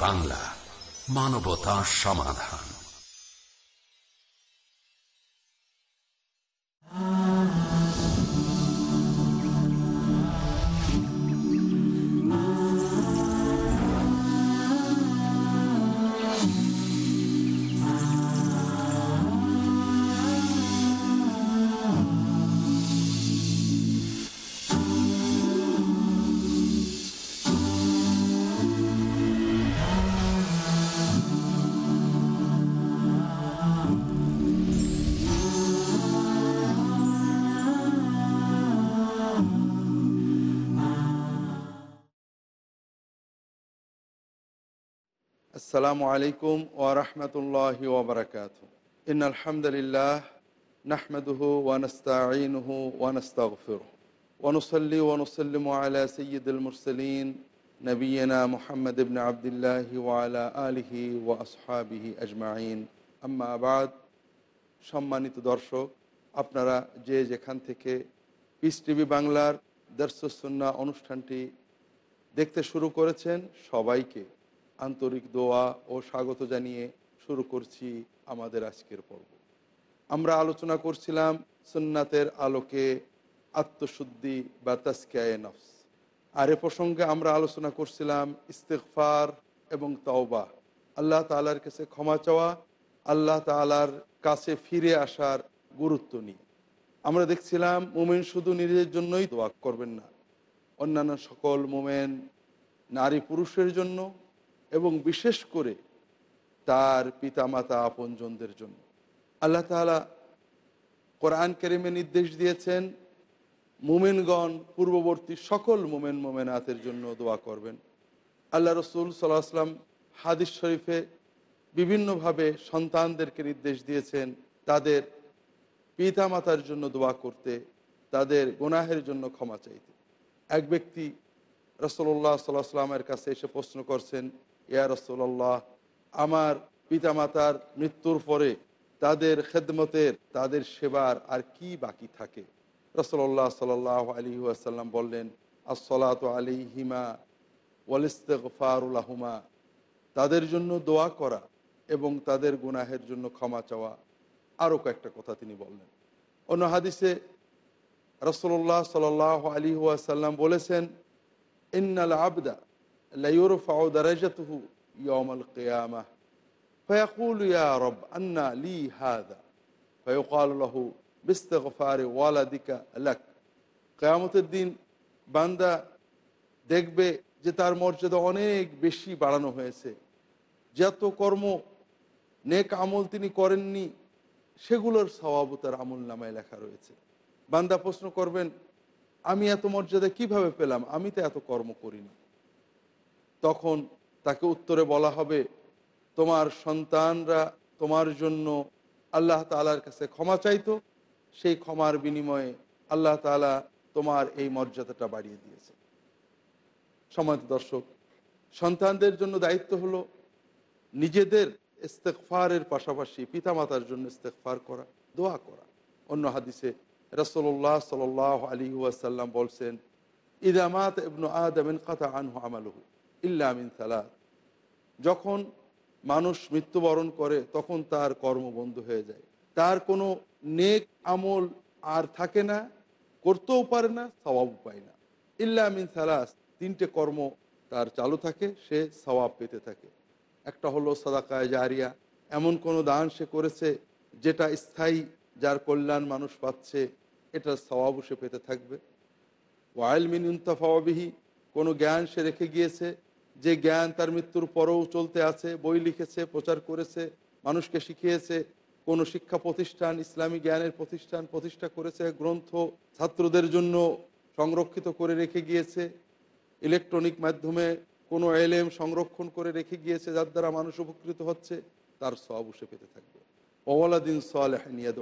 বাংলা মানবতা সমাধান আসসালামু আলাইকুম ওরহমতুল্লাহি ওবরাকাত ইন আলহামদুলিল্লাহ নাহমেদুহু ওয়ানস্তাইনহু ওয়ানস্তাগফির ওয়ানুসল্লি ওয়ানুসল্লিম আলা সৈয়দুল মুরসলিন নবীনা মোহাম্মদ ইবন আবদুল্লাহি ওয়ালা আলিহি ওয়া আসহাবিহি আজমাইন। আম্মা আবাদ সম্মানিত দর্শক, আপনারা যে যেখান থেকে পিস টিভি বাংলার দর্শসন্না অনুষ্ঠানটি দেখতে শুরু করেছেন, সবাইকে আন্তরিক দোয়া ও স্বাগত জানিয়ে শুরু করছি আমাদের আজকের পর্ব। আমরা আলোচনা করছিলাম সুন্নাতের আলোকে আত্মশুদ্ধি বা তাস্কিয়ায় নফস। আর এ প্রসঙ্গে আমরা আলোচনা করছিলাম ইস্তেকফার এবং তওবা। আল্লাহ তালার কাছে ক্ষমা চাওয়া, আল্লাহ তালার কাছে ফিরে আসার গুরুত্ব নিয়ে। আমরা দেখছিলাম মোমেন শুধু নিজের জন্যই দোয়া করবেন না, অন্যান্য সকল মোমেন নারী পুরুষের জন্য এবং বিশেষ করে তার পিতামাতা আপনজনদের জন্য। আল্লাহ তালা কোরআন কেরিমে নির্দেশ দিয়েছেন, মোমেনগণ পূর্ববর্তী সকল মোমেন মোমেনাতের জন্য দোয়া করবেন। আল্লাহ রসুল সাল্লাহ আসলাম হাদিস শরীফে বিভিন্নভাবে সন্তানদেরকে নির্দেশ দিয়েছেন তাদের পিতামাতার জন্য দোয়া করতে, তাদের গুনাহের জন্য ক্ষমা চাইতে। এক ব্যক্তি রসল্লাহ সাল্লাহ সাল্লামের কাছে এসে প্রশ্ন করছেন ইয়া রসল্লাহ আমার পিতামাতার মৃত্যুর পরে তাদের খেদমতের, তাদের সেবার আর কি বাকি থাকে? রসল্লাহ সাল আলী আসাল্লাম বললেন আসলাত আলী হিমা ওয়ালিস্তেফারুল্লাহুমা তাদের জন্য দোয়া করা এবং তাদের গুনাহের জন্য ক্ষমা চাওয়া। আরও কয়েকটা কথা তিনি বললেন। অন্য হাদিসে রসল্লাহ সাল আলী আসাল্লাম বলেছেন, ইন্নাল আবদা লাইরফা দারাজাতুহু ইয়মাল কেয়ামা فيقول يا رب أن لي هذا فيقال له باستغفار والدك لك কেয়ামতের দিন বান্দা দেখবে যে তার মর্যাদা অনেক বেশি বাড়ানো হয়েছে যত কর্ম নেক আমল তিনি করেননি সেগুলোর স্বভাব তার আমল নামায় লেখা রয়েছে বান্দা প্রশ্ন করবেন আমি এত মর্যাদা কিভাবে পেলাম আমি তো এত কর্ম করিনি তখন তাকে উত্তরে বলা হবে, তোমার সন্তানরা তোমার জন্য আল্লাহ তালার কাছে ক্ষমা চাইতো, সেই ক্ষমার বিনিময়ে আল্লাহ তালা তোমার এই মর্যাদাটা বাড়িয়ে দিয়েছে। সমাজ দর্শক, সন্তানদের জন্য দায়িত্ব হলো নিজেদের ইস্তেকফারের পাশাপাশি পিতামাতার জন্য ইস্তেকফার করা, দোয়া করা। অন্য হাদিসে রসল্লাহ সাল আলী ওয়াসাল্লাম বলছেন ইদামাত ইবনু আদমিন কাতা আনহু আমালহু। ইল্লামিন সালাদ যখন মানুষ মৃত্যুবরণ করে, তখন তার কর্ম বন্ধ হয়ে যায়। তার কোনো নেক আমল আর থাকে না, করতেও পারে না স্বভাব পায় না। ইল্লামিন সালাস তিনটে কর্ম তার চালু থাকে, সে স্বভাব পেতে থাকে। একটা হলো সাদাকায় জারিয়া। এমন কোনো দান সে করেছে যেটা স্থায়ী, যার কল্যাণ মানুষ পাচ্ছে, এটার স্বভাব সে পেতে থাকবে। ওয়াইল মিন উন্তাফাবিহি কোনো জ্ঞান সে রেখে গিয়েছে যে জ্ঞান তার মৃত্যুর পরেও চলতে আছে, বই লিখেছে, প্রচার করেছে, মানুষকে শিখিয়েছে, কোনো শিক্ষা প্রতিষ্ঠান, ইসলামী জ্ঞানের প্রতিষ্ঠান প্রতিষ্ঠা করেছে, গ্রন্থ ছাত্রদের জন্য সংরক্ষিত করে রেখে গিয়েছে, ইলেকট্রনিক মাধ্যমে কোনো এলেম সংরক্ষণ করে রেখে গিয়েছে, যার দ্বারা মানুষ উপকৃত হচ্ছে, তার সব উসে পেতে থাকবে। ওওয়ালাদিন সালেহানিয়াদ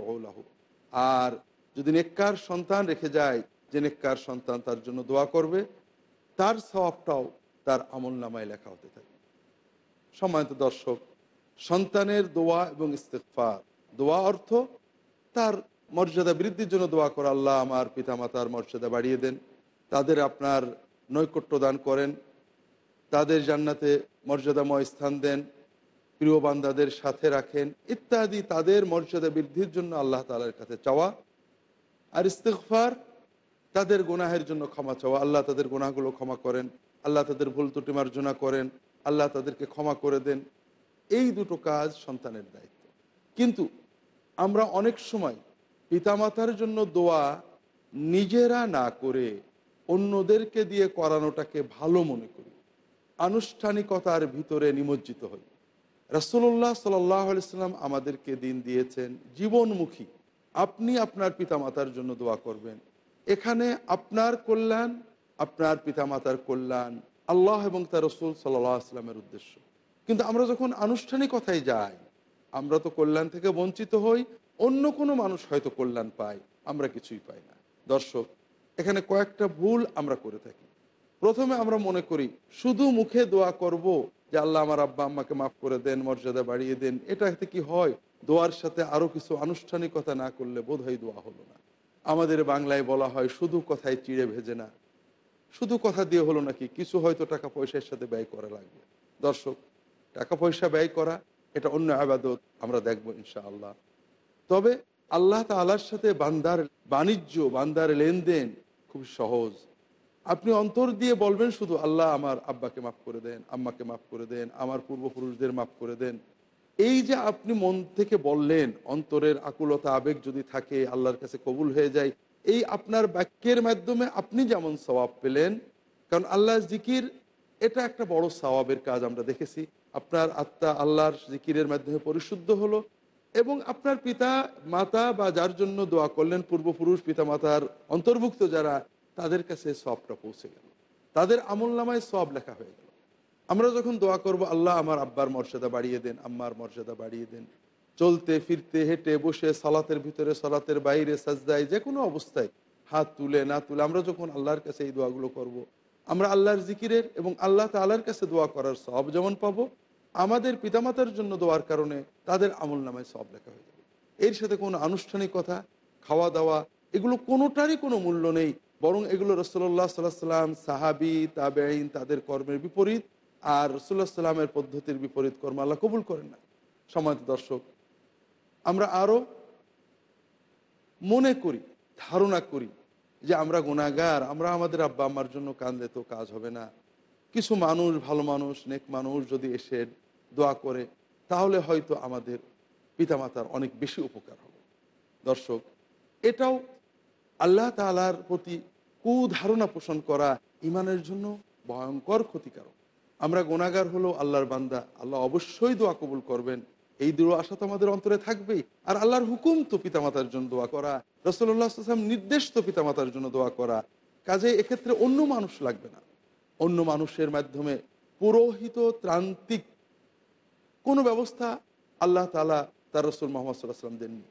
আর যদি নেককার সন্তান রেখে যায়, যে নেককার সন্তান তার জন্য দোয়া করবে, তার সবটাও তার আমল নামায় লেখা হতে থাকে। সম্মানিত দর্শক, সন্তানের দোয়া এবং ইস্তেকফার দোয়া অর্থ তার মর্যাদা বৃদ্ধির জন্য দোয়া করা। আল্লাহ আমার পিতামাতার মর্যাদা বাড়িয়ে দেন। তাদের আপনার নৈকট্য দান করেন। তাদের জান্নাতে মর্যাদাময় স্থান দেন। প্রিয় বান্দাদের সাথে রাখেন। ইত্যাদি তাদের মর্যাদা বৃদ্ধির জন্য আল্লাহ তালার কাছে চাওয়া। আর ইস্তেকফার তাদের গুনাহের জন্য ক্ষমা চাওয়া। আল্লাহ তাদের গুনাহগুলো ক্ষমা করেন। আল্লাহ তাদের ভুল ত্রুটি মার্জনা করেন, আল্লাহ তাদেরকে ক্ষমা করে দেন। এই দুটো কাজ সন্তানের দায়িত্ব। কিন্তু আমরা অনেক সময় পিতামাতার জন্য দোয়া নিজেরা না করে অন্যদেরকে দিয়ে করানোটাকে ভালো মনে করি। আনুষ্ঠানিকতার ভিতরে নিমজ্জিত হই। রাসুল্লাহ সাল্লাম আমাদেরকে দিন দিয়েছেন, জীবনমুখী। আপনি আপনার পিতামাতার জন্য দোয়া করবেন। এখানে আপনার কল্যাণ আপনার পিতামাতার কল্যাণ, আল্লাহ এবং তার রসুল সাল্লাহ আসলামের উদ্দেশ্য। কিন্তু আমরা যখন আনুষ্ঠানিক কথায় যাই, আমরা তো কল্যাণ থেকে বঞ্চিত হই, অন্য কোনো মানুষ হয়তো কল্যাণ পায়, আমরা কিছুই পাই না। দর্শক, এখানে কয়েকটা ভুল আমরা করে থাকি। প্রথমে আমরা মনে করি, শুধু মুখে দোয়া করব যে আল্লাহ আমার আব্বা আম্মাকে মাফ করে দেন, মর্যাদা বাড়িয়ে দেন, এটাতে কি হয়? দোয়ার সাথে আরও কিছু আনুষ্ঠানিকতা না করলে বোধহয় দোয়া হলো না। আমাদের বাংলায় বলা হয়, শুধু কথায় চিড়ে ভেজে না। শুধু কথা দিয়ে হলো নাকি কিছু হয়তো টাকা পয়সার সাথে ব্যয় করা লাগবে। দর্শক, টাকা পয়সা ব্যয় করা, এটা অন্য আবাদত আমরা দেখব ইনশাআল্লাহ। তবে আল্লাহ তালার সাথে বান্দার বাণিজ্য, বান্দার লেনদেন খুব সহজ। আপনি অন্তর দিয়ে বলবেন, শুধু আল্লাহ আমার আব্বাকে মাফ করে দেন, আম্মাকে মাফ করে দেন, আমার পূর্বপুরুষদের মাফ করে দেন। এই যে আপনি মন থেকে বললেন, অন্তরের আকুলতা, আবেগ যদি থাকে, আল্লাহর কাছে কবুল হয়ে যায় এই আপনার বাক্যের মাধ্যমে আপনি যেমন সবাব পেলেন, কারণ আল্লাহ জিকির এটা একটা বড় সওয়াবের কাজ আমরা দেখেছি। আপনার আত্মা আল্লাহর জিকিরের মাধ্যমে পরিশুদ্ধ হলো এবং আপনার পিতা, মাতা বা যার জন্য দোয়া করলেন, পূর্বপুরুষ পিতা মাতার অন্তর্ভুক্ত যারা, তাদের কাছে সবটা পৌঁছে গেল। তাদের আমল নামায় সব লেখা হয়ে গেল। আমরা যখন দোয়া করব, আল্লাহ আমার আব্বার মর্যাদা বাড়িয়ে দেন, আম্মার মর্যাদা বাড়িয়ে দেন। চলতে, ফিরতে, হেঁটে, বসে, সালাতের ভিতরে, সালাতের বাইরে, সাজদায় যে কোনো অবস্থায় হাত তুলে, না তুলে আমরা যখন আল্লাহর কাছে এই দোয়াগুলো করব। আমরা আল্লাহর জিকিরের এবং আল্লাহ তাল্লাহর কাছে দোয়া করার সব যেমন পাবো, আমাদের পিতামাতার জন্য দোয়ার কারণে তাদের আমল নামায় সব লেখা হয়ে যাবে এর সাথে কোনো আনুষ্ঠানিকতা খাওয়া দাওয়া, এগুলো কোনোটারই কোনো মূল্য নেই, বরং এগুলো রসল্লাহ সাল্লাহ সাল্লাম সাহাবি তাবেইন তাদের কর্মের বিপরীত, আর রসুল্লাহ সাল্লামের পদ্ধতির বিপরীত কর্ম আল্লাহ কবুল করেন না সমাজ দর্শক আমরা আরও মনে করি, ধারণা করি যে আমরা গুণাগার আমরা আমাদের আব্বা আম্মার জন্য কান্দে তো কাজ হবে না। কিছু মানুষ, ভালো মানুষ, নেক মানুষ যদি এসে দোয়া করে, তাহলে হয়তো আমাদের পিতামাতার অনেক বেশি উপকার হবে। দর্শক, এটাও আল্লাহ তালার প্রতি কুধারণা পোষণ করা ইমানের জন্য ভয়ঙ্কর ক্ষতিকারক। আমরা গোনাগার হলো আল্লাহর বান্দা, আল্লাহ অবশ্যই দোয়া কবুল করবেন। এই দৃঢ় আশা তো আমাদের অন্তরে থাকবেই। আর আল্লাহর হুকুম তো পিতামাতার জন্য দোয়া করা। রসল্লাহাম নির্দেশ তো পিতামাতার জন্য দোয়া করা। কাজে এক্ষেত্রে অন্য মানুষ লাগবে না। অন্য মানুষের মাধ্যমে পুরোহিত ত্রান্তিক কোনো ব্যবস্থা আল্লাহ তালা তার রসুল মোহাম্মদ সাল্লাহ সাল্লাম দেননি।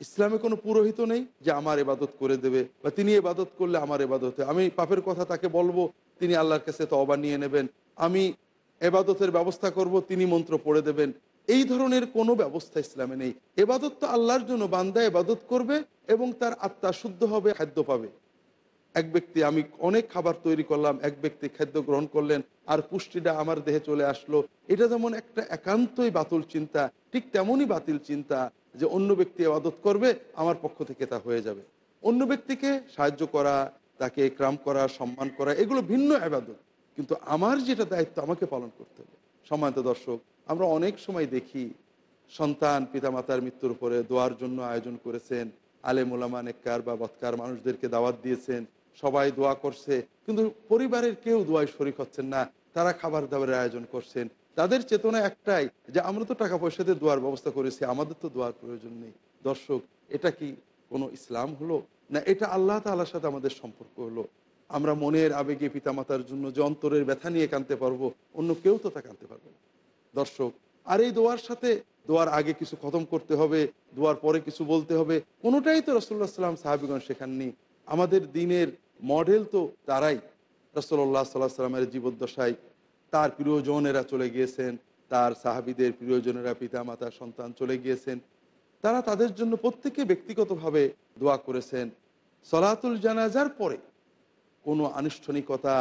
ইসলামে কোনো পুরোহিত নেই যে আমার এবাদত করে দেবে বা তিনি এবাদত করলে আমার এবাদতে আমি পাপের কথা তাকে বলব, তিনি আল্লাহর কাছে তবা নিয়ে নেবেন। আমি এবাদতের ব্যবস্থা করব, তিনি মন্ত্র পড়ে দেবেন। এই ধরনের কোনো ব্যবস্থা ইসলামে নেই। এবাদত তো আল্লাহর জন্য, বান্দা এবাদত করবে এবং তার আত্মা শুদ্ধ হবে, খাদ্য পাবে। এক ব্যক্তি, আমি অনেক খাবার তৈরি করলাম, এক ব্যক্তি খাদ্য গ্রহণ করলেন, আর পুষ্টিটা আমার দেহে চলে আসলো। এটা যেমন একটা একান্তই বাতুল চিন্তা, ঠিক তেমনই বাতিল চিন্তা যে অন্য ব্যক্তি আবাদত করবে, আমার পক্ষ থেকে তা হয়ে যাবে। অন্য ব্যক্তিকে সাহায্য করা, তাকে ক্রাম করা, সম্মান করা, এগুলো ভিন্ন আবাদত। কিন্তু আমার যেটা দায়িত্ব, আমাকে পালন করতে হবে। সম্মানিত দর্শক আমরা অনেক সময় দেখি সন্তান পিতামাতার মৃত্যুর পরে দোয়ার জন্য আয়োজন করেছেন, আলেম ওলামা নেককার বা বৎকার মানুষদেরকে দাওয়াত দিয়েছেন, সবাই দোয়া করছে। কিন্তু পরিবারের কেউ দোয়ায় শরিক হচ্ছেন না, তারা খাবার দাবারের আয়োজন করছেন। তাদের চেতনা একটাই যে আমরা তো টাকা পয়সাতে দোয়ার ব্যবস্থা করেছি, আমাদের তো দোয়ার প্রয়োজন নেই। দর্শক, এটা কি কোনো ইসলাম হলো? না, এটা আল্লাহ তাল্লার সাথে আমাদের সম্পর্ক হলো। আমরা মনের আবেগে পিতামাতার জন্য যে অন্তরের ব্যথা নিয়ে কানতে পারব, অন্য কেউ তো তা কানতে পারবে না। দর্শক, আর এই দোয়ার সাথে দোয়ার আগে কিছু খতম করতে হবে, দোয়ার পরে কিছু বলতে হবে। কোনোটাই তো রসুল্লাহ সাল্লাম সাহাবিগণ শেখাননি। আমাদের দিনের মডেল তো তারাই। রসল্লাহ সাল্লাহ সাল্লামের জীবদ্দশায় তার প্রিয়জনেরা চলে গিয়েছেন, তার সাহাবিদের প্রিয়জনেরা পিতা মাতা সন্তান চলে গিয়েছেন। তারা তাদের জন্য প্রত্যেকে ব্যক্তিগতভাবে দোয়া করেছেন। সলাতুল জানাজার পরে কোনো আনুষ্ঠানিকতা,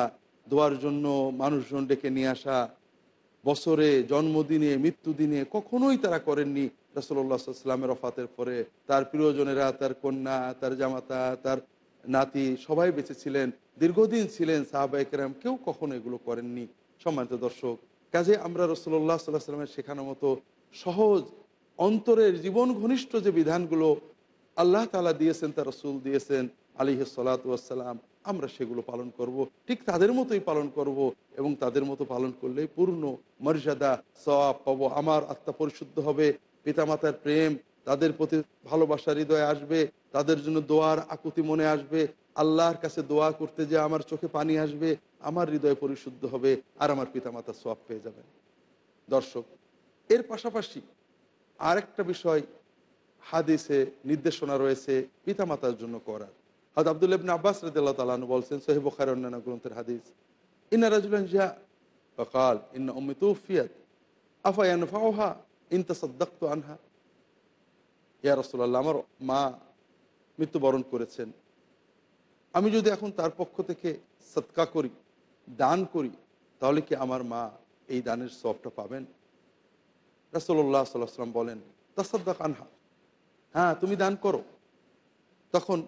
দোয়ার জন্য মানুষজন ডেকে নিয়ে আসা বছরে, জন্মদিনে, মৃত্যুদিনে কখনোই তারা করেননি রসল্লা সাল্লামের অফাতের পরে। তার প্রিয়জনেরা, তার কন্যা, তার জামাতা, তার নাতি সবাই বেঁচে ছিলেন, দীর্ঘদিন ছিলেন সাহাবাইকেরাম কেউ কখনো এগুলো করেননি। সম্মানিত দর্শক, কাজে আমরা রসল্লাহ সাল্লাহ সাল্লামের শেখানোর মতো সহজ, অন্তরের জীবন ঘনিষ্ঠ যে বিধানগুলো আল্লাহ তালা দিয়েছেন, তার রসুল দিয়েছেন আলী সালাতাম আমরা সেগুলো পালন করব। ঠিক তাদের মতোই পালন করব এবং তাদের মতো পালন করলে পূর্ণ মর্যাদা সব পাবো আমার আত্মা পরিশুদ্ধ হবে, পিতামাতার প্রেম, তাদের প্রতি ভালোবাসা, হৃদয়ে আসবে, তাদের জন্য দোয়ার আকুতি মনে আসবে আল্লাহর কাছে দোয়া করতে যে আমার চোখে পানি আসবে, আমার হৃদয় পরিশুদ্ধ হবে আর আমার পিতামাতা সব পেয়ে যাবেন দর্শক, এর পাশাপাশি আরেকটা বিষয় হাদিসে নির্দেশনা রয়েছে পিতামাতার জন্য করার হাদ আবদুল ইবনা আব্বাস রদুল্লাহ তালানু বলছেন সোহেব খায় অন্যান্য গ্রন্থের হাদিস, ইন্না রাজুলান জিয়া বকাল ইন্না অমিত ফিয়াত ইনতা সদ্দাক্ত আনহা? ইয়া রসোল্লা আমার মা মৃত্যুবরণ করেছেন। আমি যদি এখন তার পক্ষ থেকে সৎকা করি, দান করি, তাহলে কি আমার মা এই দানের সবটা পাবেন? রাসোল্লাহ সাল্লাহ সাল্লাম বলেন, তাসাদ্দাক আনহা। হ্যাঁ তুমি দান করো। তখন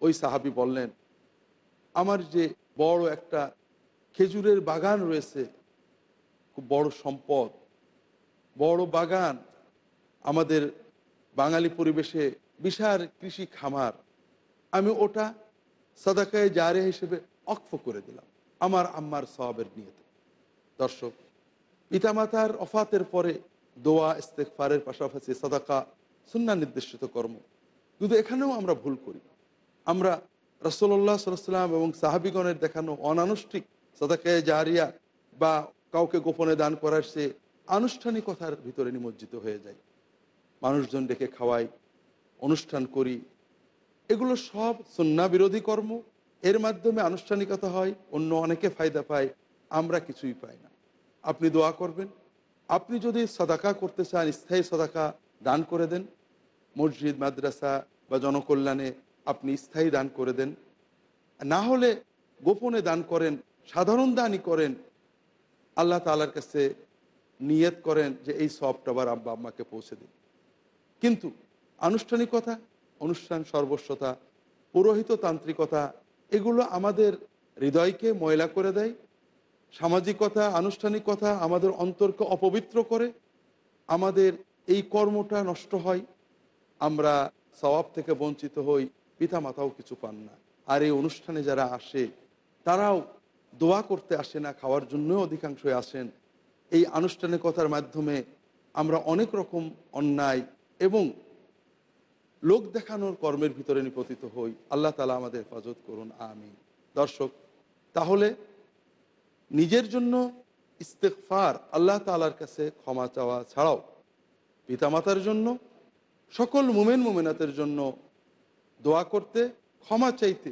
ওই সাহাবি বললেন, আমার যে বড় একটা খেজুরের বাগান রয়েছে, খুব বড় সম্পদ, বড় বাগান, আমাদের বাঙালি পরিবেশে বিশাল কৃষি খামার, আমি ওটা সাদাকায় জারে হিসেবে অক্ষ করে দিলাম, আমার আম্মার সবের নিয়েতে। দর্শক, পিতামাতার অফাতের পরে দোয়া ইস্তেকফারের পাশাপাশি সাদাকা সুন্না নির্দেশিত কর্ম। কিন্তু এখানেও আমরা ভুল করি। আমরা রসল্লাহ সাল্লাম এবং সাহাবিগণের দেখানো অনানুষ্ঠিক সাদাকায় জারিয়া বা কাউকে গোপনে দান করার সে আনুষ্ঠানিকতার ভিতরে নিমজ্জিত হয়ে যায় মানুষজন ডেকে খাওয়াই, অনুষ্ঠান করি। এগুলো সব সন্না বিরোধী কর্ম। এর মাধ্যমে আনুষ্ঠানিকতা হয়, অন্য অনেকে ফায়দা পায়, আমরা কিছুই পাই না। আপনি দোয়া করবেন। আপনি যদি সদাকা করতে চান, স্থায়ী সদাকা দান করে দেন। মসজিদ, মাদ্রাসা বা জনকল্যাণে আপনি স্থায়ী দান করে দেন। না হলে গোপনে দান করেন, সাধারণ দানই করেন। আল্লাহ তালার কাছে নিয়ত করেন যে এই সবটা আবার আব্বা আম্মাকে পৌঁছে দিন। কিন্তু আনুষ্ঠানিকতা, অনুষ্ঠান সর্বস্বতা, পুরোহিত তান্ত্রিকতা, এগুলো আমাদের হৃদয়কে ময়লা করে দেয়। সামাজিকতা, আনুষ্ঠানিকতা আমাদের অন্তরকে অপবিত্র করে। আমাদের এই কর্মটা নষ্ট হয়, আমরা সবাব থেকে বঞ্চিত হই পিতা মাতাও কিছু পান না। আর এই অনুষ্ঠানে যারা আসে, তারাও দোয়া করতে আসে না, খাওয়ার জন্য অধিকাংশ আসেন। এই আনুষ্ঠানিকতার মাধ্যমে আমরা অনেক রকম অন্যায় এবং লোক দেখানোর কর্মের ভিতরে নিপতিত হই। আল্লাহ তালা আমাদের হেফাজত করুন আমি দর্শক, তাহলে নিজের জন্য ইস্তেকফার আল্লাহ তালার কাছে ক্ষমা চাওয়া ছাড়াও পিতামাতার জন্য, সকল মুমেন মুমেনাতের জন্য দোয়া করতে, ক্ষমা চাইতে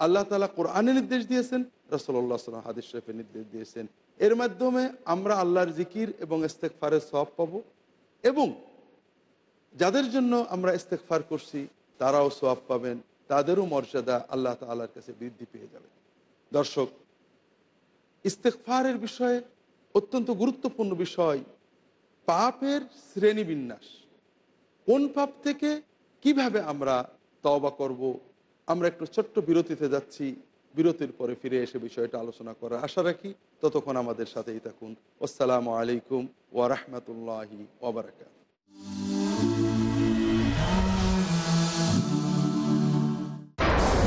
আল্লাহ তালা কোরআনে নির্দেশ দিয়েছেন রসল্লা সাল্লাম হাদিস শরীফের নির্দেশ দিয়েছেন। এর মাধ্যমে আমরা আল্লাহর জিকির এবং ইস্তেকফারের সব পাব এবং যাদের জন্য আমরা ইস্তেকফার করছি, তারাও সব পাবেন, তাদেরও মর্যাদা আল্লাহ তালার কাছে বৃদ্ধি পেয়ে যাবে। দর্শক ইস্তেকফারের বিষয়ে অত্যন্ত গুরুত্বপূর্ণ বিষয় পাপের শ্রেণীবিন্যাস কোন পাপ থেকে কীভাবে আমরা তওবা করব? আমরা একটু ছোট্ট বিরতিতে যাচ্ছি। বিরতির পরে ফিরে এসে বিষয়টা আলোচনা করার আশা রাখি। ততক্ষণ আমাদের সাথেই থাকুন। আসসালামু আলাইকুম ওয়া রাহমাতুল্লাহি ওয়া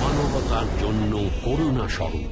মানবতার জন্য করুণা স্বরূপ।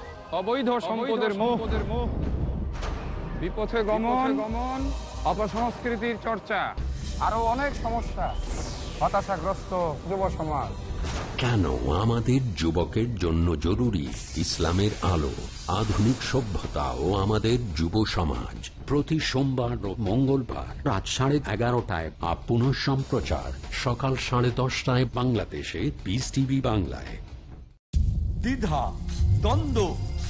অবৈধ সম্পদের মোহ। বিপথে গমন। গমন। অপসংস্কৃতির চর্চা। আরও অনেক সমস্যা। হতাশাগ্রস্ত যুব সমাজ। কেন আমাদের যুবকের জন্য জরুরি ইসলামের আলো আধুনিক সভ্যতা ও আমাদের যুব সমাজ? প্রতি সোমবার ও মঙ্গলবার রাত সাড়ে এগারোটায় আপ পুনঃ সম্প্রচার। সকাল সাড়ে দশটায় বাংলাদেশে পিস টিভি বাংলায়। দ্বিধা দ্বন্দ্ব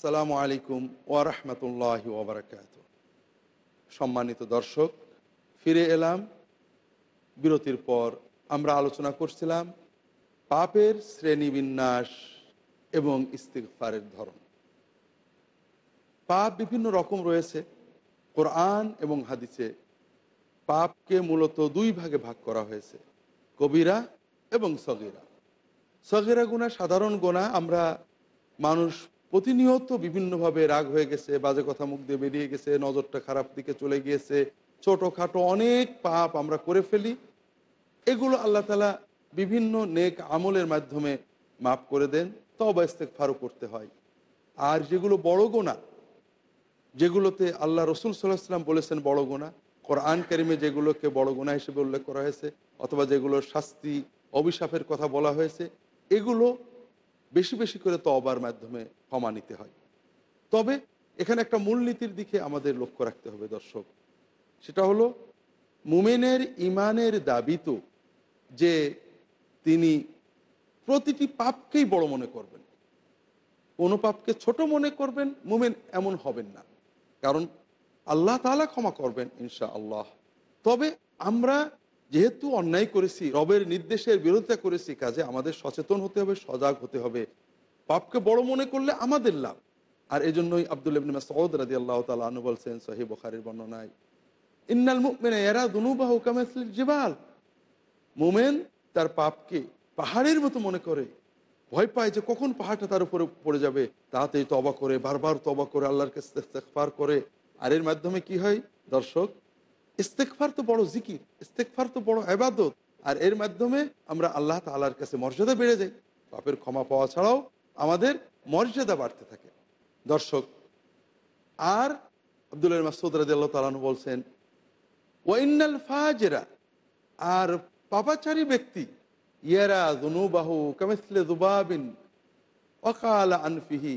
আসসালামু আলাইকুম ওয়ারহমতুল্লাহ ওবরাকাত সম্মানিত দর্শক, ফিরে এলাম। বিরতির পর আমরা আলোচনা করছিলাম পাপের শ্রেণীবিন্যাস এবং ইস্তিগফারের ধরন। পাপ বিভিন্ন রকম রয়েছে। কোরআন এবং হাদিসে পাপকে মূলত দুই ভাগে ভাগ করা হয়েছে, কবিরা এবং সগিরা। সগেরা গুণা সাধারণ গোনা আমরা মানুষ প্রতিনিয়ত বিভিন্নভাবে রাগ হয়ে গেছে, বাজে কথা মুখ দিয়ে বেরিয়ে গেছে, নজরটা খারাপ দিকে চলে গিয়েছে, ছোটোখাটো অনেক পাপ আমরা করে ফেলি। এগুলো আল্লাহ তালা বিভিন্ন নেক আমলের মাধ্যমে মাফ করে দেন তবা ফারো করতে হয়। আর যেগুলো বড় গোনা, যেগুলোতে আল্লাহ রসুল সাল্লাহ সাল্লাম বলেছেন বড় গোনা, কোরআন কারিমে যেগুলোকে বড় গোনা হিসেবে উল্লেখ করা হয়েছে, অথবা যেগুলোর শাস্তি অভিশাপের কথা বলা হয়েছে, এগুলো বেশি বেশি করে তবার মাধ্যমে ক্ষমা নিতে হয়। তবে এখানে একটা মূলনীতির দিকে আমাদের লক্ষ্য রাখতে হবে দর্শক। সেটা হলো, মুমেনের ইমানের দাবি তো যে তিনি প্রতিটি পাপকেই বড় মনে করবেন। কোনো পাপকে ছোট মনে করবেন, মুমেন এমন হবেন না। কারণ আল্লাহ তালা ক্ষমা করবেন ইনশা আল্লাহ তবে আমরা যেহেতু অন্যায় করেছি, রবের নির্দেশের বিরোধিতা করেছি, কাজে আমাদের সচেতন হতে হবে, সজাগ হতে হবে। পাপকে বড় মনে করলে আমাদের লাভ। আর এই জন্যই আবদুল সৌদ রাজি আল্লাহ তালু বলছেন সহি বখারির বর্ণনায়, ইন্নাল মুকমেন এরা দুনুবাহ কামেসলির জিবাল। মোমেন তার পাপকে পাহাড়ের মতো মনে করে। ভয় পায় যে কখন পাহাড়টা তার উপরে পড়ে যাবে। তাতেই তবা করে, বারবার তবা করে, আল্লাহর কাছে করে। আর এর মাধ্যমে কি হয়? দর্শক ইস্তেকফার তো বড় জিকির ইস্তেকফার তো বড় আবাদত আর এর মাধ্যমে আমরা আল্লাহ তালার কাছে মর্যাদা বেড়ে যাই। পাপের ক্ষমা পাওয়া ছাড়াও আমাদের মর্যাদা বাড়তে থাকে। দর্শক, আর আবদুল্লাহ মাসুদ রাজি আল্লাহ তালানু বলছেন ওয়াইনাল ফাজেরা আর পাপাচারী ব্যক্তি, ইয়ারা দুনুবাহু কামিসলে দুবাবিন অকাল আনফিহি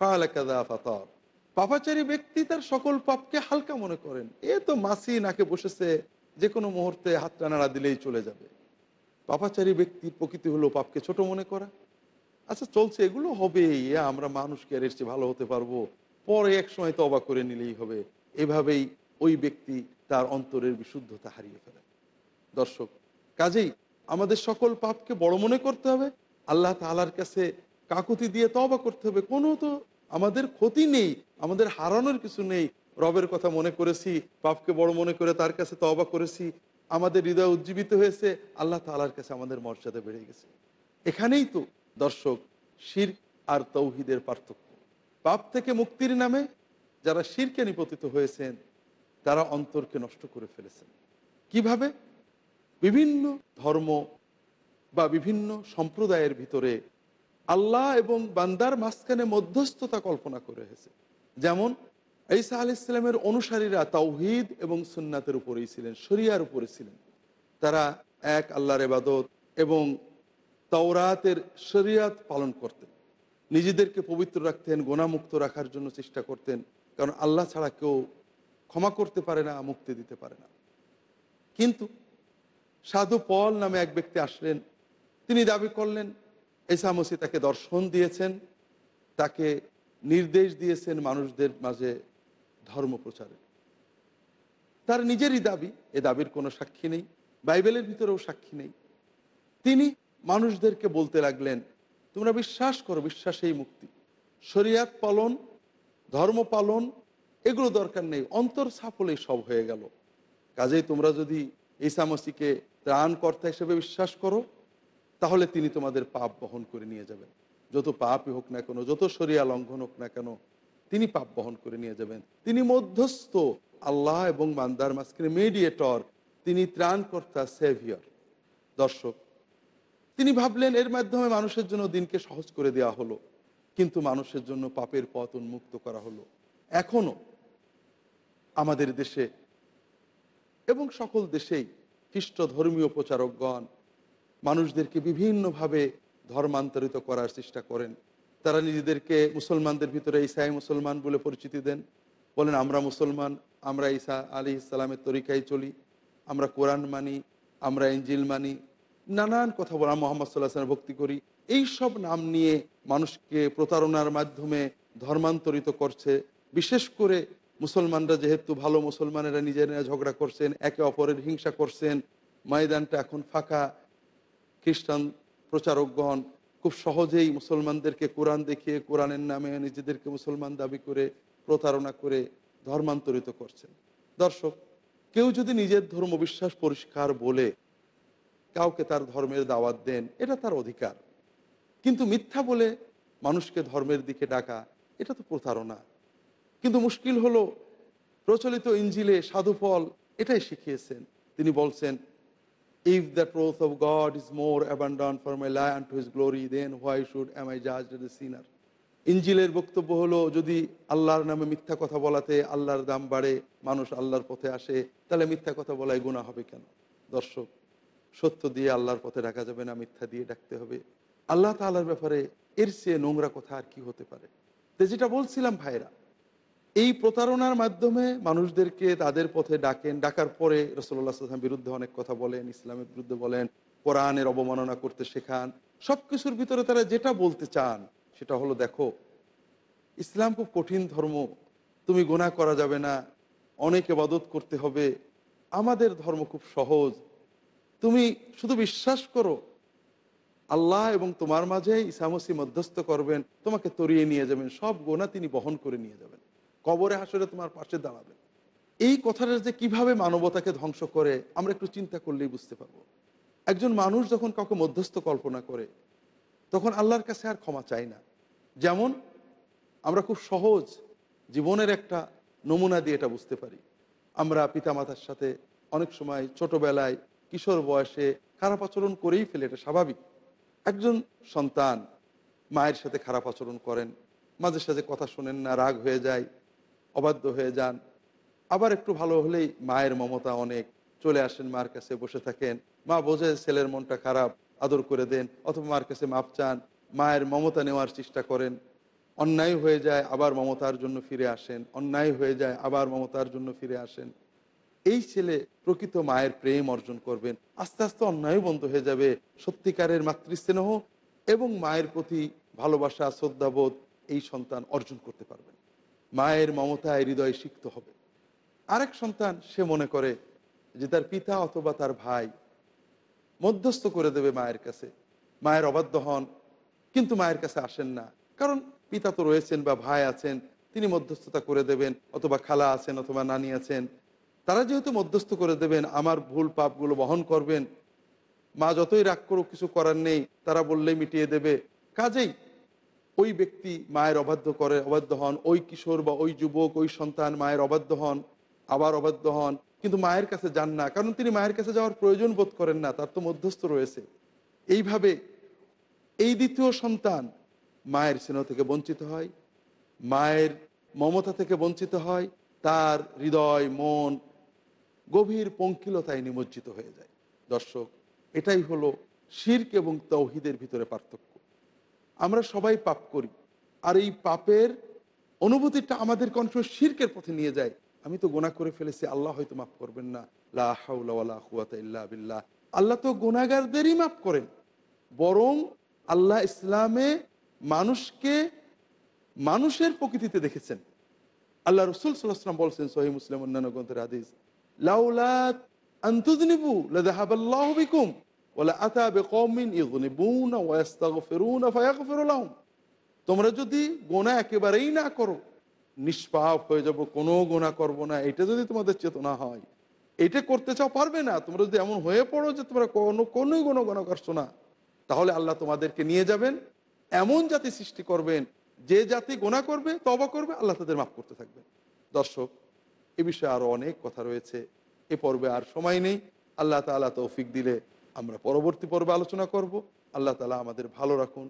কালা কাদা ফাতর পাপাচারী ব্যক্তি তার সকল পাপকে হালকা মনে করেন। এ তো মাসি নাকে বসেছে যে কোনো মুহূর্তে হাতটা নাড়া দিলেই চলে যাবে। পাপাচারী ব্যক্তির প্রকৃতি হলো পাপকে ছোট মনে করা। আচ্ছা চলছে, এগুলো হবে আমরা মানুষকে এর চেয়ে ভালো হতে পারব। পরে এক সময় তো অবাক করে নিলেই হবে। এভাবেই ওই ব্যক্তি তার অন্তরের বিশুদ্ধতা হারিয়ে ফেলে। দর্শক, কাজেই আমাদের সকল পাপকে বড় মনে করতে হবে। আল্লাহ তালার কাছে কাকুতি দিয়ে তবা করতে হবে। কোনো তো আমাদের ক্ষতি নেই, আমাদের হারানোর কিছু নেই। রবের কথা মনে করেছি, পাপকে বড় মনে করে তার কাছে তবা করেছি। আমাদের হৃদয় উজ্জীবিত হয়েছে, আল্লাহ তালার কাছে আমাদের মর্যাদা বেড়ে গেছে। এখানেই তো, দর্শক, শির আর তৌহিদের পার্থক্য। পাপ থেকে মুক্তির নামে যারা শিরকে নিপতিত হয়েছেন, তারা অন্তরকে নষ্ট করে ফেলেছেন। কীভাবে? বিভিন্ন ধর্ম বা বিভিন্ন সম্প্রদায়ের ভিতরে আল্লাহ এবং বান্দার মাঝখানে মধ্যস্থতা কল্পনা করে হয়েছে যেমন, ঈসা আলি ইসলামের অনুসারীরা তাওহিদ এবং সুন্নাতের উপরেই ছিলেন, শরিয়ার উপরে ছিলেন। তারা এক আল্লাহর এবাদত এবং তাওরাতের শরিয়াত পালন করতেন। নিজেদেরকে পবিত্র রাখতেন, গোনামুক্ত রাখার জন্য চেষ্টা করতেন, কারণ আল্লাহ ছাড়া কেউ ক্ষমা করতে পারে না, মুক্তি দিতে পারে না। কিন্তু সাধু পল নামে এক ব্যক্তি আসলেন, তিনি দাবি করলেন এসা মসি তাকে দর্শন দিয়েছেন, তাকে নির্দেশ দিয়েছেন মানুষদের মাঝে ধর্ম প্রচারে। তার নিজেরই দাবি, এ দাবির কোনো সাক্ষী নেই, বাইবেলের ভিতরেও সাক্ষী নেই। তিনি মানুষদেরকে বলতে লাগলেন, তোমরা বিশ্বাস করো বিশ্বাসেই মুক্তি। শরিয়াত পালন, ধর্ম পালন, এগুলো দরকার নেই, অন্তর সাফলেই সব হয়ে গেল। কাজেই তোমরা যদি ঈসামসিকে ত্রাণকর্তা হিসেবে বিশ্বাস করো তাহলে তিনি তোমাদের পাপ বহন করে নিয়ে যাবেন। যত পাপই হোক না কেন, যত সরিয়া লঙ্ঘন হোক না কেন, তিনি পাপ বহন করে নিয়ে যাবেন। তিনি মধ্যস্থ, আল্লাহ এবং মান্দার মাঝখানে মেডিয়েটর তিনি ত্রাণকর্তা সেভিয়র দর্শক, তিনি ভাবলেন, এর মাধ্যমে মানুষের জন্য দিনকে সহজ করে দেওয়া হলো, কিন্তু মানুষের জন্য পাপের পথ উন্মুক্ত করা হলো। এখনও আমাদের দেশে এবং সকল দেশেই খ্রিস্ট ধর্মীয় প্রচারকগণ মানুষদেরকে বিভিন্নভাবে ধর্মান্তরিত করার চেষ্টা করেন। তারা নিজেদেরকে মুসলমানদের ভিতরে ঈসাই মুসলমান বলে পরিচিতি দেন। বলেন, আমরা মুসলমান, আমরা ঈসা আলী ইসলামের তরিকায় চলি। আমরা কোরআন মানি, আমরা ইঞ্জিল মানি, নানান কথা বলা মোহাম্মদ সাল্লাহ সাল্লাম ভক্তি করি। এই সব নাম নিয়ে মানুষকে প্রতারণার মাধ্যমে ধর্মান্তরিত করছে। বিশেষ করে মুসলমানরা যেহেতু ভালো মুসলমানেরা নিজেরা ঝগড়া করছেন, একে অপরের হিংসা করছেন, ময়দানটা এখন ফাঁকা খ্রিস্টান প্রচারকগণ খুব সহজেই মুসলমানদেরকে কোরআন দেখিয়ে, কোরআনের নামে নিজেদেরকে মুসলমান দাবি করে, প্রতারণা করে ধর্মান্তরিত করছেন। দর্শক, কেউ যদি নিজের ধর্ম বিশ্বাস পরিষ্কার বলে কাউকে তার ধর্মের দাওয়াত দেন, এটা তার অধিকার। কিন্তু মিথ্যা বলে মানুষকে ধর্মের দিকে ডাকা, এটা তো প্রতারণা। কিন্তু মুশকিল হলো প্রচলিত ইঞ্জিলে সাধুফল এটাই শিখিয়েছেন। তিনি বলছেন if the truth of god is more abandon for my lie and to his glory then why should am I জাজ দ্য সিনার ইঞ্জিলের বক্তব্য হলো, যদি আল্লাহর নামে মিথ্যা কথা বলাতে আল্লাহর দাম বাড়ে, মানুষ আল্লাহর পথে আসে, তাহলে মিথ্যা কথা বলায় গুণা হবে কেন? দর্শক, সত্য দিয়ে আল্লাহর পথে ডাকা যাবে না, মিথ্যা দিয়ে ডাকতে হবে। আল্লাহ তাল্লার ব্যাপারে এর চেয়ে নোংরা কথা আর কি হতে পারে? তো যেটা বলছিলাম ভাইরা এই প্রতারণার মাধ্যমে মানুষদেরকে তাদের পথে ডাকেন। ডাকার পরে রসল্লাহ সাল্লাম বিরুদ্ধে অনেক কথা বলেন, ইসলামের বিরুদ্ধে বলেন, কোরআনের অবমাননা করতে শেখান। সব কিছুর ভিতরে তারা যেটা বলতে চান, সেটা হলো, দেখো, ইসলাম খুব কঠিন ধর্ম, তুমি গোনা করা যাবে না, অনেক এবাদত করতে হবে, আমাদের ধর্ম খুব সহজ। তুমি শুধু বিশ্বাস করো, আল্লাহ এবং তোমার মাঝে ইসামসি মধ্যস্থ করবেন, তোমাকে তরিয়ে নিয়ে যাবেন, সব গোনা তিনি বহন করে নিয়ে যাবেন। কবরে হাসরে তোমার পাশে দাঁড়াবে। এই কথাটা যে কীভাবে মানবতাকে ধ্বংস করে, আমরা একটু চিন্তা করলেই বুঝতে পারব। একজন মানুষ যখন কাউকে মধ্যস্থ কল্পনা করে, তখন আল্লাহর কাছে আর ক্ষমা চাই না। যেমন, আমরা খুব সহজ জীবনের একটা নমুনা দিয়ে এটা বুঝতে পারি। আমরা পিতামাতার সাথে অনেক সময় ছোটবেলায় কিশোর বয়সে খারাপ আচরণ করেই ফেলে, এটা স্বাভাবিক। একজন সন্তান মায়ের সাথে খারাপ আচরণ করেন, মাঝে সাঝে কথা শোনেন না, রাগ হয়ে যায় অবাধ্য হয়ে যান। আবার একটু ভালো হলেই মায়ের মমতা অনেক। চলে আসেন মার কাছে, বসে থাকেন। মা বোঝে ছেলের মনটা খারাপ, আদর করে দেন, অথবা মার কাছে মাপ চান। মায়ের মমতা নেওয়ার চেষ্টা করেন। অন্যায় হয়ে যায়, আবার মমতার জন্য ফিরে আসেন। অন্যায় হয়ে যায়, আবার মমতার জন্য ফিরে আসেন। এই ছেলে প্রকৃত মায়ের প্রেম অর্জন করবেন। আস্তে আস্তে অন্যায় বন্ধ হয়ে যাবে। সত্যিকারের মাতৃস্নেহ এবং মায়ের প্রতি ভালোবাসা, শ্রদ্ধাবোধ এই সন্তান অর্জন করতে পারবেন। মায়ের মমতায় হৃদয় সিক্ত হবে। আরেক সন্তান সে মনে করে যে তার পিতা অথবা তার ভাই মধ্যস্থ করে দেবে মায়ের কাছে। মায়ের অবাধ্য হন, কিন্তু মায়ের কাছে আসেন না। কারণ পিতা তো রয়েছেন বা ভাই আছেন, তিনি মধ্যস্থতা করে দেবেন, অথবা খালা আছেন অথবা নানি আছেন। তারা যেহেতু মধ্যস্থ করে দেবেন, আমার ভুল পাপগুলো বহন করবেন, মা যতই রাগ করুক, কিছু করার নেই, তারা বললেই মিটিয়ে দেবে। কাজেই ওই ব্যক্তি মায়ের অবাধ্য করে, অবাধ্য হন। ওই কিশোর বা ওই যুবক, ওই সন্তান মায়ের অবাধ্য হন, আবার অবাধ্য হন। কিন্তু মায়ের কাছে যান না, কারণ তিনি মায়ের কাছে যাওয়ার প্রয়োজন বোধ করেন না, তার তো মধ্যস্থ রয়েছে। এইভাবে এই দ্বিতীয় সন্তান মায়ের স্নেহ থেকে বঞ্চিত হয়, মায়ের মমতা থেকে বঞ্চিত হয়, তার হৃদয়, মন গভীর পঙ্কিলতায় নিমজ্জিত হয়ে যায়। দর্শক, এটাই হলো শির্ক এবং তৌহিদের ভিতরে পার্থক্য। আমরা সবাই পাপ করি। আর এই পাপের অনুভূতিটা আমাদের কণ্ঠ শির্কের পথে নিয়ে যায়। আমি তো গোনা করে ফেলেছি, আল্লাহ হয়তো মাফ করবেন না। বিল্লাহ। আল্লাহ তো গোনাগারদেরই মাফ করেন। বরং আল্লাহ ইসলামে মানুষকে মানুষের প্রকৃতিতে দেখেছেন। আল্লাহ রসুল সাল্লাহাম বলছেন সহি মুসলিম অন্যান্য গ্রন্থের হাদিস লাউলাত আন্তুদনিবু লাদাহাবাল্লাহু বিকুম। ওয়ালা আতা বিকওমিন ইযনিবুনা ওয়া ইস্তাগফিরুনা ফায়াগফিরু লাহুম তোমরা যদি গোনা একেবারেই না করো, নিষ্পাপ হয়ে যাব, কোনো গোনা করব না, এটা যদি তোমাদের চেতনা হয়, এটা করতে চাও, পারবে না। তোমরা যদি এমন হয়ে পড়ো যে তোমরা কোনো, কোনোই কোনো গোনা করছ না, তাহলে আল্লাহ তোমাদেরকে নিয়ে যাবেন, এমন জাতি সৃষ্টি করবেন, যে জাতি গোনা করবে তবা করবে, আল্লাহ তাদের মাফ করতে থাকবে। দর্শক, এ বিষয়ে আরও অনেক কথা রয়েছে, এ পর্বে আর সময় নেই। আল্লাহ তালা তৌফিক দিলে আমরা পরবর্তী পর্বে আলোচনা করব। আল্লাহ তালা আমাদের ভালো রাখুন,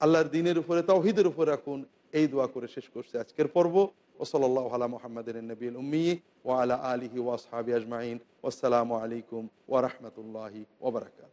আল্লাহর দিনের উপরে, তাওহিদের উপরে রাখুন। এই দোয়া করে শেষ করছে আজকের পর্ব। ওসলাল্লাহ আলা মোহাম্মদের নবীল উম্মি ও আলা আলিহি ওয়াসহাবি আজমাইন। আসসালামু আলাইকুম ওরহমতুল্লাহি ওবরাকাত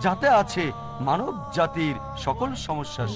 যাতে আছে মানব জাতির সকল সমস্যার